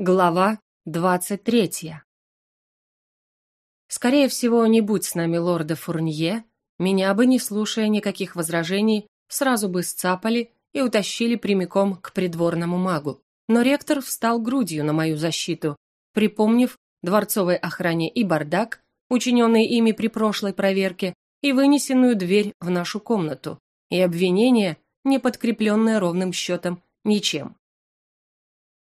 Глава двадцать третья. Скорее всего, не будь с нами лорда Фурнье, меня бы, не слушая никаких возражений, сразу бы сцапали и утащили прямиком к придворному магу. Но ректор встал грудью на мою защиту, припомнив дворцовой охране и бардак, учиненный ими при прошлой проверке, и вынесенную дверь в нашу комнату, и обвинение, не подкрепленное ровным счетом ничем.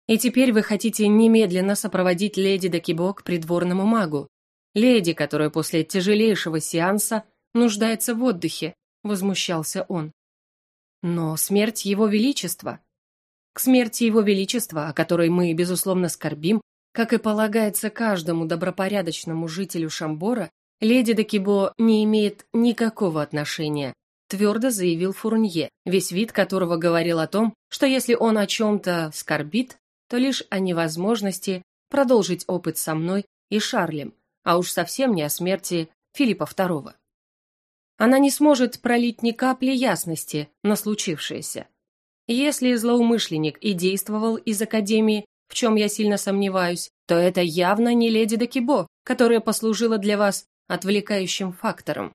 И теперь вы хотите немедленно сопроводить леди Декибо к придворному магу. Леди, которая после тяжелейшего сеанса нуждается в отдыхе, возмущался он. Но смерть его величества. К смерти его величества, о которой мы, безусловно, скорбим, как и полагается каждому добропорядочному жителю Шамбора, леди Декибо не имеет никакого отношения, твердо заявил Фурнье, весь вид которого говорил о том, что если он о чем-то скорбит, то лишь о невозможности продолжить опыт со мной и Шарлем, а уж совсем не о смерти Филиппа II. Она не сможет пролить ни капли ясности на случившееся. Если злоумышленник и действовал из Академии, в чем я сильно сомневаюсь, то это явно не леди Декибо, которая послужила для вас отвлекающим фактором.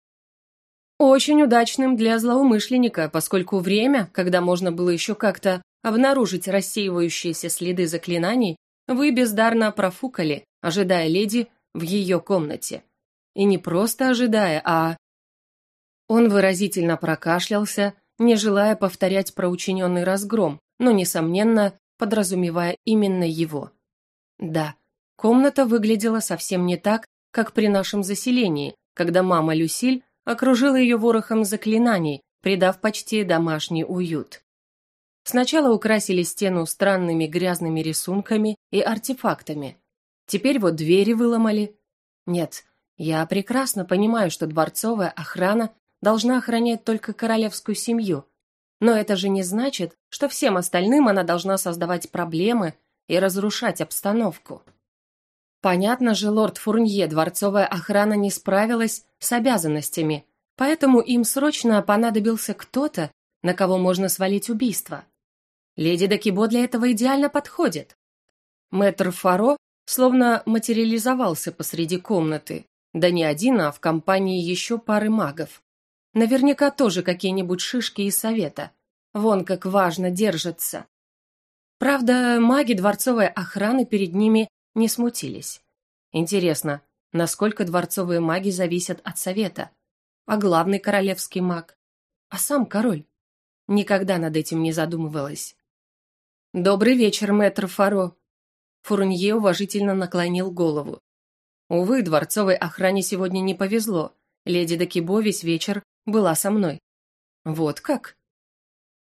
Очень удачным для злоумышленника, поскольку время, когда можно было еще как-то обнаружить рассеивающиеся следы заклинаний, вы бездарно профукали, ожидая леди в ее комнате. И не просто ожидая, а... Он выразительно прокашлялся, не желая повторять проучиненный разгром, но, несомненно, подразумевая именно его. Да, комната выглядела совсем не так, как при нашем заселении, когда мама Люсиль окружила ее ворохом заклинаний, придав почти домашний уют. Сначала украсили стену странными грязными рисунками и артефактами. Теперь вот двери выломали. Нет, я прекрасно понимаю, что дворцовая охрана должна охранять только королевскую семью. Но это же не значит, что всем остальным она должна создавать проблемы и разрушать обстановку. Понятно же, лорд Фурнье, дворцовая охрана не справилась с обязанностями, поэтому им срочно понадобился кто-то, на кого можно свалить убийство. Леди Дакибо для этого идеально подходит. Мэтр Фаро словно материализовался посреди комнаты, да не один, а в компании еще пары магов. Наверняка тоже какие-нибудь шишки из совета. Вон как важно держатся. Правда, маги дворцовой охраны перед ними не смутились. Интересно, насколько дворцовые маги зависят от совета? А главный королевский маг? А сам король? Никогда над этим не задумывалась. «Добрый вечер, мэтр Фаро». Фурнье уважительно наклонил голову. Увы, дворцовой охране сегодня не повезло. Леди Дакибо весь вечер была со мной. Вот как?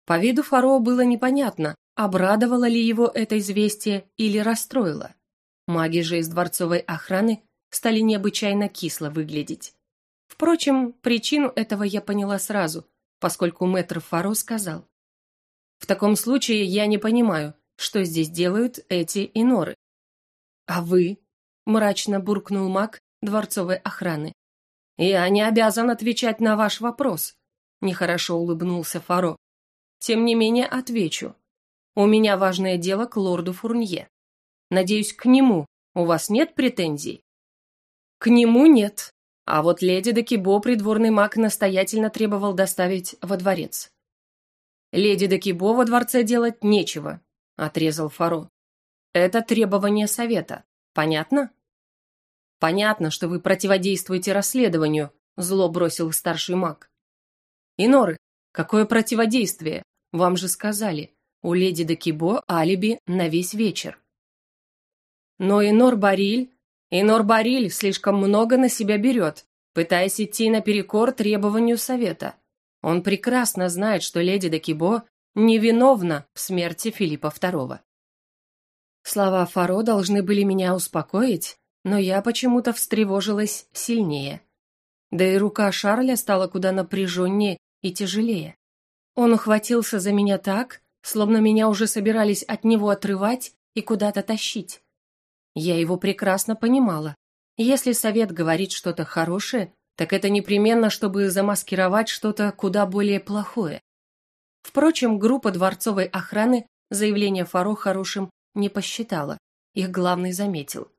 По виду Фаро было непонятно, обрадовало ли его это известие или расстроило. Маги же из дворцовой охраны стали необычайно кисло выглядеть. Впрочем, причину этого я поняла сразу, поскольку мэтр Фаро сказал. В таком случае я не понимаю, что здесь делают эти иноры. А вы? Мрачно буркнул маг дворцовой охраны. Я не обязан отвечать на ваш вопрос. Нехорошо улыбнулся Фаро. Тем не менее отвечу. У меня важное дело к лорду Фурнье. Надеюсь, к нему у вас нет претензий? К нему нет. А вот леди Декибо придворный маг настоятельно требовал доставить во дворец. «Леди Декибо во дворце делать нечего», — отрезал Фаро. «Это требование совета. Понятно?» «Понятно, что вы противодействуете расследованию», — зло бросил старший маг. «Иноры, какое противодействие? Вам же сказали, у леди Декибо алиби на весь вечер». Но Инор Бариль... Инор Бариль слишком много на себя берет, пытаясь идти наперекор требованию совета. Он прекрасно знает, что леди Декибо невиновна в смерти Филиппа II. Слова Фаро должны были меня успокоить, но я почему-то встревожилась сильнее. Да и рука Шарля стала куда напряженнее и тяжелее. Он ухватился за меня так, словно меня уже собирались от него отрывать и куда-то тащить. Я его прекрасно понимала. Если совет говорит что-то хорошее, так это непременно, чтобы замаскировать что-то куда более плохое. Впрочем, группа дворцовой охраны заявление Фаро хорошим не посчитала. их главный заметил.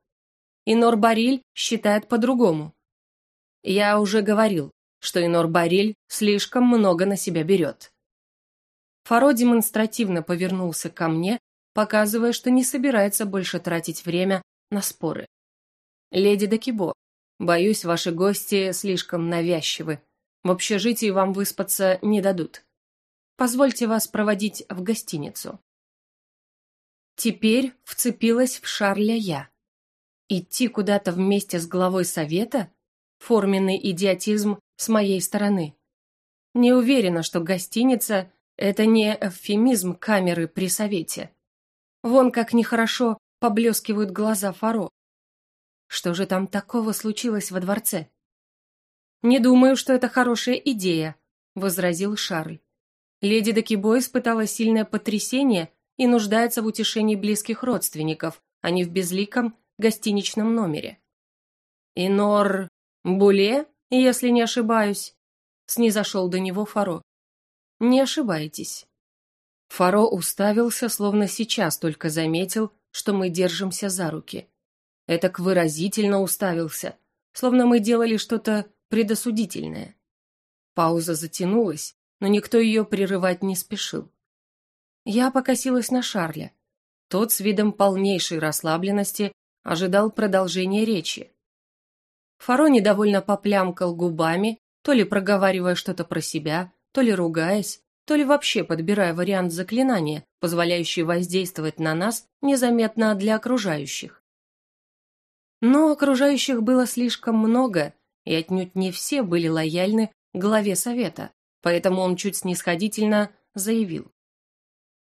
Инор Бариль считает по-другому. Я уже говорил, что Инор Бариль слишком много на себя берет. Фаро демонстративно повернулся ко мне, показывая, что не собирается больше тратить время на споры. «Леди Дакибо, боюсь, ваши гости слишком навязчивы. В общежитии вам выспаться не дадут. Позвольте вас проводить в гостиницу». Теперь вцепилась в Шарля я. Идти куда-то вместе с главой совета? Форменный идиотизм с моей стороны. Не уверена, что гостиница – это не эвфемизм камеры при совете. Вон как нехорошо поблескивают глаза Фаро. Что же там такого случилось во дворце? «Не думаю, что это хорошая идея», – возразил Шарль. Леди Дакибо испытала сильное потрясение и нуждается в утешении близких родственников, а не в безликом гостиничном номере. «Инор Буле, если не ошибаюсь», – снизошел до него Фаро. «Не ошибаетесь». Фаро уставился, словно сейчас только заметил, что мы держимся за руки. Этак выразительно уставился, словно мы делали что-то предосудительное. Пауза затянулась, но никто ее прерывать не спешил. Я покосилась на Шарля. Тот с видом полнейшей расслабленности ожидал продолжения речи. Фаро недовольно поплямкал губами, то ли проговаривая что-то про себя, то ли ругаясь, то ли вообще подбирая вариант заклинания, позволяющий воздействовать на нас незаметно для окружающих. Но окружающих было слишком много, и отнюдь не все были лояльны главе совета, поэтому он чуть снисходительно заявил.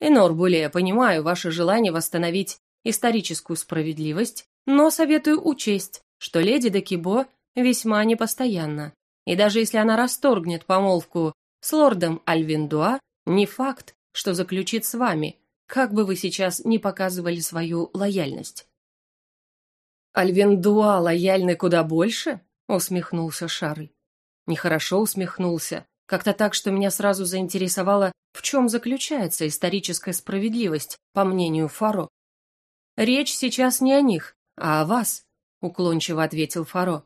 «Энор Буле, понимаю ваше желание восстановить историческую справедливость, но советую учесть, что леди Декибо весьма непостоянна, и даже если она расторгнет помолвку с лордом Альвиндуа не факт, что заключит с вами, как бы вы сейчас не показывали свою лояльность. «Альвиндуа лояльны куда больше?» — усмехнулся Шарль. Нехорошо усмехнулся, как-то так, что меня сразу заинтересовало, в чем заключается историческая справедливость, по мнению Фаро. «Речь сейчас не о них, а о вас», — уклончиво ответил Фаро.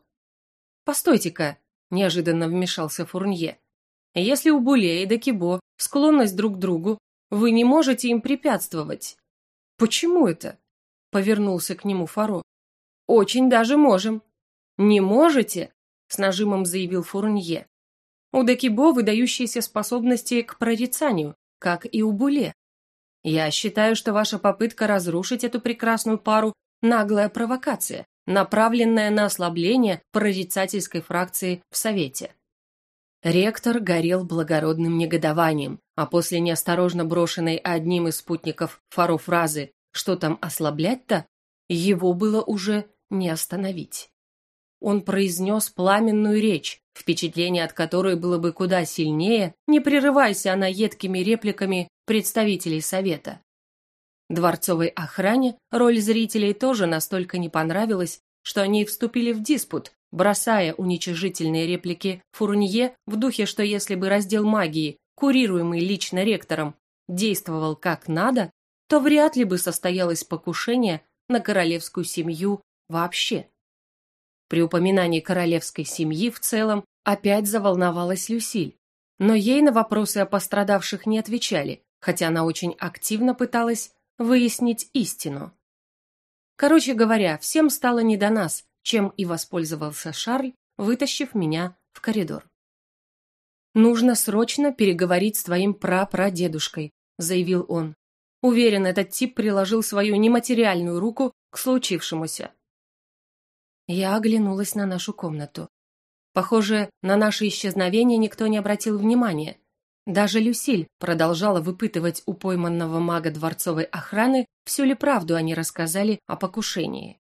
«Постойте-ка», — неожиданно вмешался Фурнье. Если у Буле и Дакибо склонность друг к другу, вы не можете им препятствовать. Почему это? Повернулся к нему Фаро. Очень даже можем. Не можете? С нажимом заявил Фурнье. У Дакибо выдающиеся способности к прорицанию, как и у Буле. Я считаю, что ваша попытка разрушить эту прекрасную пару – наглая провокация, направленная на ослабление прорицательской фракции в Совете. Ректор горел благородным негодованием, а после неосторожно брошенной одним из спутников фару фразы «что там ослаблять-то?» его было уже не остановить. Он произнес пламенную речь, впечатление от которой было бы куда сильнее, не прерывайся она едкими репликами представителей совета. Дворцовой охране роль зрителей тоже настолько не понравилась, что они вступили в диспут, бросая уничижительные реплики Фурнье в духе, что если бы раздел магии, курируемый лично ректором, действовал как надо, то вряд ли бы состоялось покушение на королевскую семью вообще. При упоминании королевской семьи в целом опять заволновалась Люсиль, но ей на вопросы о пострадавших не отвечали, хотя она очень активно пыталась выяснить истину. Короче говоря, всем стало не до нас, чем и воспользовался Шарль, вытащив меня в коридор. «Нужно срочно переговорить с твоим прапрадедушкой», — заявил он. Уверен, этот тип приложил свою нематериальную руку к случившемуся. Я оглянулась на нашу комнату. Похоже, на наше исчезновение никто не обратил внимания. Даже Люсиль продолжала выпытывать у пойманного мага дворцовой охраны, всю ли правду они рассказали о покушении.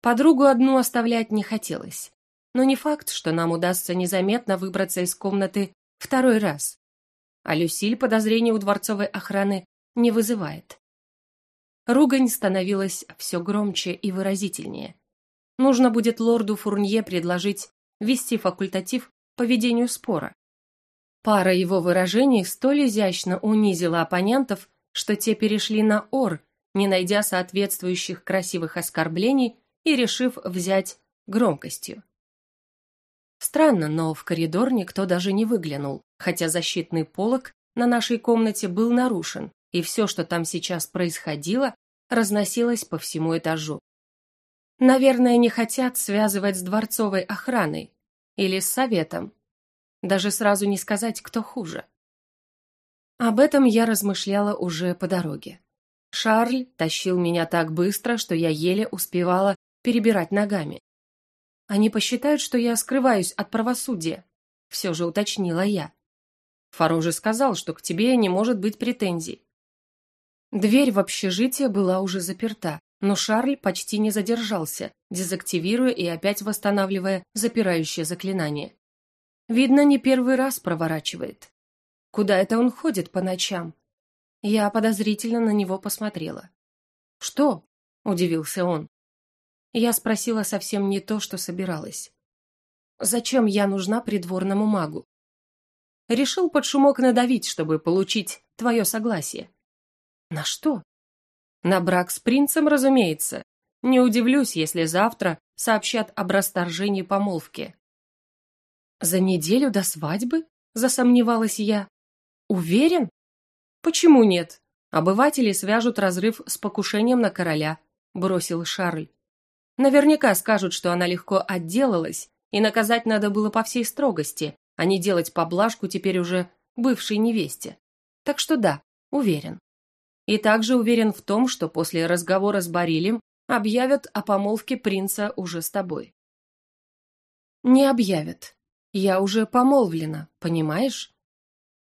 Подругу одну оставлять не хотелось. Но не факт, что нам удастся незаметно выбраться из комнаты второй раз. А Люсиль подозрений у дворцовой охраны не вызывает. Ругань становилась все громче и выразительнее. Нужно будет лорду Фурнье предложить вести факультатив по ведению спора. Пара его выражений столь изящно унизила оппонентов, что те перешли на «ор», не найдя соответствующих красивых оскорблений и решив взять громкостью. Странно, но в коридор никто даже не выглянул, хотя защитный полог на нашей комнате был нарушен, и все, что там сейчас происходило, разносилось по всему этажу. Наверное, не хотят связывать с дворцовой охраной или с советом. Даже сразу не сказать, кто хуже. Об этом я размышляла уже по дороге. Шарль тащил меня так быстро, что я еле успевала перебирать ногами. Они посчитают, что я скрываюсь от правосудия, все же уточнила я. Фаро же сказал, что к тебе не может быть претензий. Дверь в общежитие была уже заперта, но Шарль почти не задержался, дезактивируя и опять восстанавливая запирающее заклинание. Видно, не первый раз проворачивает. Куда это он ходит по ночам? Я подозрительно на него посмотрела. «Что?» – удивился он. Я спросила совсем не то, что собиралась. «Зачем я нужна придворному магу?» Решил под шумок надавить, чтобы получить твое согласие. На что? На брак с принцем, разумеется. Не удивлюсь, если завтра сообщат об расторжении помолвки. За неделю до свадьбы? Засомневалась я. Уверен? Почему нет? Обыватели свяжут разрыв с покушением на короля, бросил Шарль. Наверняка скажут, что она легко отделалась, и наказать надо было по всей строгости, а не делать поблажку теперь уже бывшей невесте. Так что да, уверен. И также уверен в том, что после разговора с Барилем объявят о помолвке принца уже с тобой. Не объявят. Я уже помолвлена, понимаешь?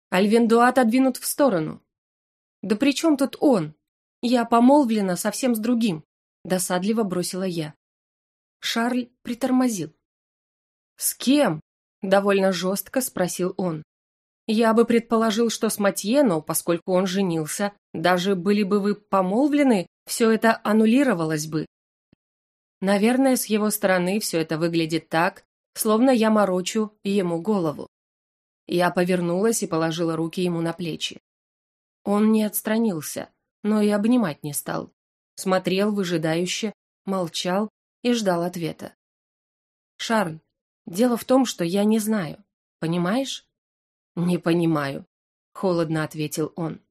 Альвендуа отодвинут в сторону. Да при чем тут он? Я помолвлена совсем с другим, досадливо бросила я. Шарль притормозил. С кем? довольно жестко спросил он. Я бы предположил, что с Матье, но поскольку он женился, даже были бы вы помолвлены, все это аннулировалось бы. Наверное, с его стороны все это выглядит так, словно я морочу ему голову. Я повернулась и положила руки ему на плечи. Он не отстранился, но и обнимать не стал. Смотрел выжидающе, молчал и ждал ответа. «Шарль, дело в том, что я не знаю, понимаешь?» «Не понимаю», — холодно ответил он.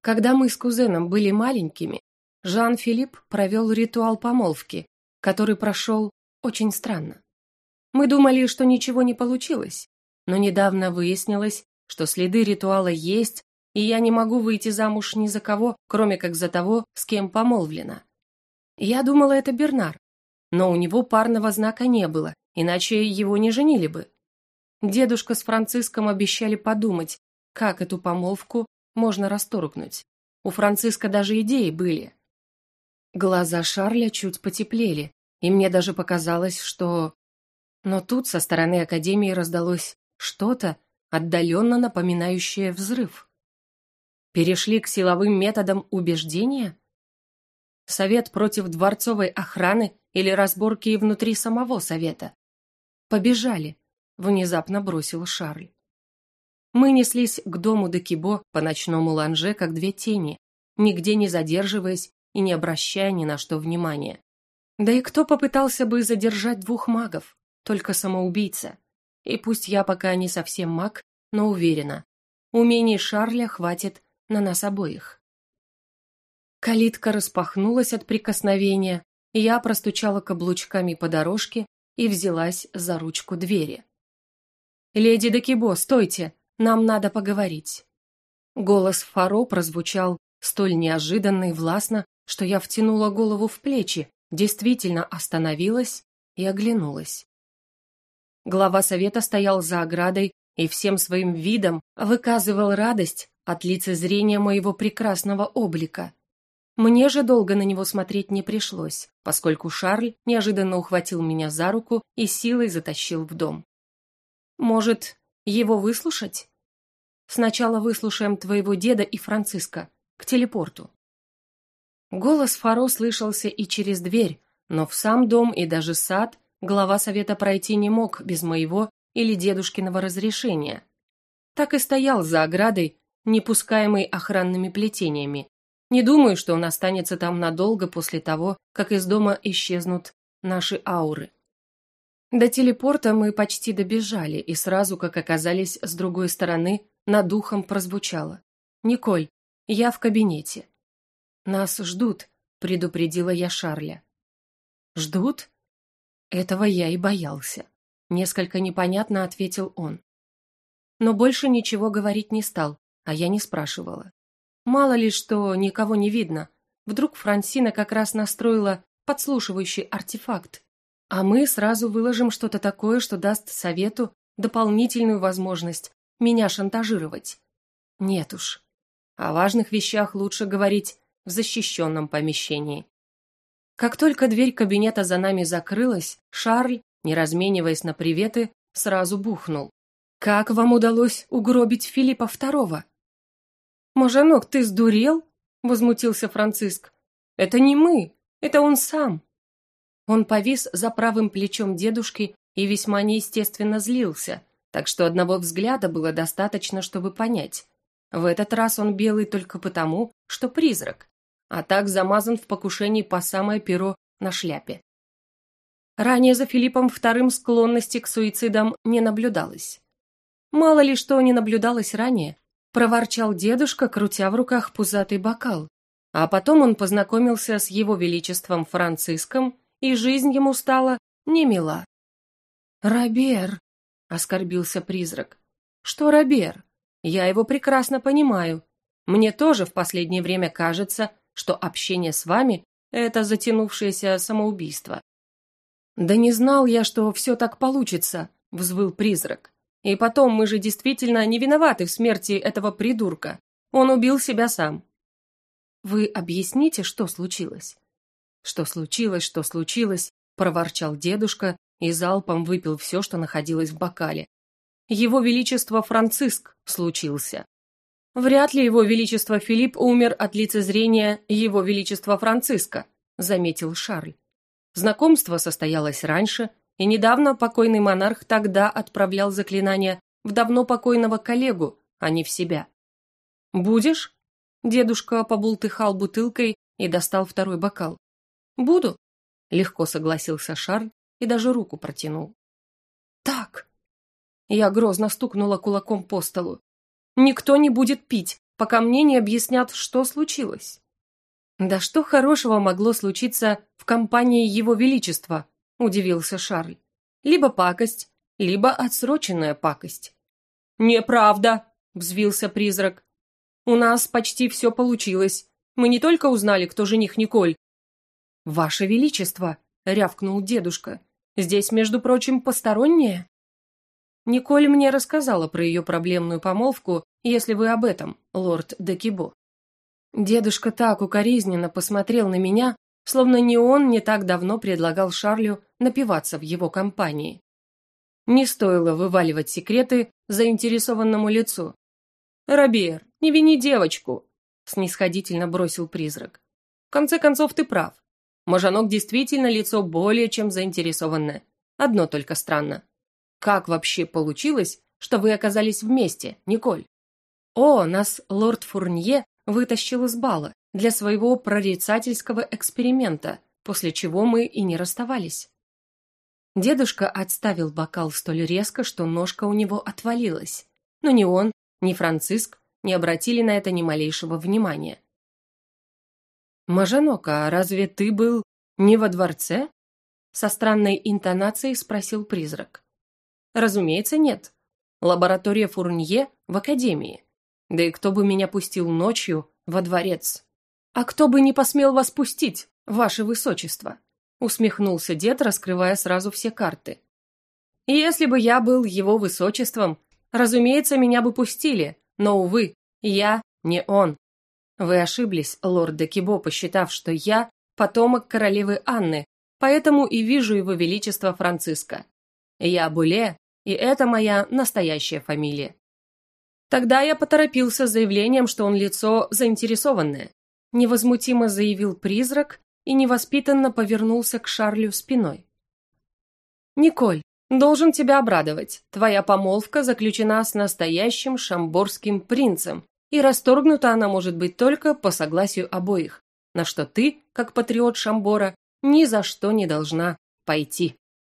Когда мы с кузеном были маленькими, Жан-Филипп провел ритуал помолвки, который прошел очень странно. Мы думали, что ничего не получилось, но недавно выяснилось, что следы ритуала есть, и я не могу выйти замуж ни за кого, кроме как за того, с кем помолвлена. Я думала, это Бернар, но у него парного знака не было, иначе его не женили бы. Дедушка с Франциском обещали подумать, как эту помолвку можно расторгнуть. У Франциска даже идеи были. Глаза Шарля чуть потеплели, и мне даже показалось, что... Но тут со стороны Академии раздалось что-то, отдаленно напоминающее взрыв. Перешли к силовым методам убеждения? Совет против дворцовой охраны или разборки внутри самого совета? Побежали, внезапно бросил Шарль. Мы неслись к дому Декибо по ночному ланже, как две тени, нигде не задерживаясь и не обращая ни на что внимания. Да и кто попытался бы задержать двух магов? Только самоубийца. И пусть я пока не совсем маг, но уверена, умений Шарля хватит на нас обоих. Калитка распахнулась от прикосновения, я простучала каблучками по дорожке и взялась за ручку двери. «Леди Декибо, стойте! Нам надо поговорить!» Голос Фаро прозвучал столь неожиданно и властно, что я втянула голову в плечи, действительно остановилась и оглянулась. Глава совета стоял за оградой и всем своим видом выказывал радость от лицезрения моего прекрасного облика. Мне же долго на него смотреть не пришлось, поскольку Шарль неожиданно ухватил меня за руку и силой затащил в дом. Может, его выслушать? Сначала выслушаем твоего деда и Франциска, к телепорту. Голос Фаро слышался и через дверь, но в сам дом и даже сад глава совета пройти не мог без моего или дедушкиного разрешения. Так и стоял за оградой, не пускаемый охранными плетениями, Не думаю, что он останется там надолго после того, как из дома исчезнут наши ауры. До телепорта мы почти добежали, и сразу, как оказались с другой стороны, над ухом прозвучало. «Николь, я в кабинете». «Нас ждут», — предупредила я Шарля. «Ждут?» Этого я и боялся. Несколько непонятно ответил он. Но больше ничего говорить не стал, а я не спрашивала. Мало ли что, никого не видно. Вдруг Франсина как раз настроила подслушивающий артефакт. А мы сразу выложим что-то такое, что даст совету дополнительную возможность меня шантажировать. Нет уж. О важных вещах лучше говорить в защищенном помещении. Как только дверь кабинета за нами закрылась, Шарль, не размениваясь на приветы, сразу бухнул. «Как вам удалось угробить Филиппа Второго?» «Мажанок, ты сдурел?» — возмутился Франциск. «Это не мы, это он сам». Он повис за правым плечом дедушки и весьма неестественно злился, так что одного взгляда было достаточно, чтобы понять. В этот раз он белый только потому, что призрак, а так замазан в покушении по самое перо на шляпе. Ранее за Филиппом вторым склонности к суицидам не наблюдалось. Мало ли что не наблюдалось ранее, проворчал дедушка, крутя в руках пузатый бокал. А потом он познакомился с его величеством Франциском, и жизнь ему стала немила. «Робер», — оскорбился призрак. «Что Робер? Я его прекрасно понимаю. Мне тоже в последнее время кажется, что общение с вами — это затянувшееся самоубийство». «Да не знал я, что все так получится», — взвыл призрак. И потом, мы же действительно не виноваты в смерти этого придурка. Он убил себя сам. Вы объясните, что случилось? Что случилось, что случилось, проворчал дедушка и залпом выпил все, что находилось в бокале. Его Величество Франциск случился. Вряд ли Его Величество Филипп умер от лицезрения Его Величества Франциска, заметил Шарль. Знакомство состоялось раньше, и недавно покойный монарх тогда отправлял заклинания в давно покойного коллегу, а не в себя. «Будешь?» Дедушка побултыхал бутылкой и достал второй бокал. «Буду», — легко согласился Шарль и даже руку протянул. «Так!» Я грозно стукнула кулаком по столу. «Никто не будет пить, пока мне не объяснят, что случилось». «Да что хорошего могло случиться в компании Его Величества?» – удивился Шарль. «Либо пакость, либо отсроченная пакость». «Неправда!» – взвился призрак. «У нас почти все получилось. Мы не только узнали, кто жених Николь». «Ваше Величество!» – рявкнул дедушка. «Здесь, между прочим, постороннее?» Николь мне рассказала про ее проблемную помолвку, если вы об этом, лорд Декибо. Дедушка так укоризненно посмотрел на меня, словно не он не так давно предлагал Шарлю напиваться в его компании. Не стоило вываливать секреты заинтересованному лицу. «Робер, не вини девочку!» – снисходительно бросил призрак. «В конце концов, ты прав. Мажанок действительно лицо более чем заинтересованное. Одно только странно. Как вообще получилось, что вы оказались вместе, Николь?» «О, нас лорд Фурнье вытащил из бала для своего прорицательского эксперимента, после чего мы и не расставались. Дедушка отставил бокал столь резко, что ножка у него отвалилась, но ни он, ни Франциск не обратили на это ни малейшего внимания. «Мажанок, а разве ты был не во дворце?» Со странной интонацией спросил призрак. «Разумеется, нет. Лаборатория Фурнье в академии. Да и кто бы меня пустил ночью во дворец?» «А кто бы не посмел вас пустить, ваше высочество?» усмехнулся дед, раскрывая сразу все карты. «Если бы я был его высочеством, разумеется, меня бы пустили, но, увы, я не он. Вы ошиблись, лорд Декибо, посчитав, что я потомок королевы Анны, поэтому и вижу его величество Франциска. Я Буле, и это моя настоящая фамилия. Тогда я поторопился с заявлением, что он лицо заинтересованное невозмутимо заявил призрак и невоспитанно повернулся к Шарлю спиной. «Николь, должен тебя обрадовать. Твоя помолвка заключена с настоящим шамборским принцем, и расторгнута она может быть только по согласию обоих, на что ты, как патриот Шамбора, ни за что не должна пойти.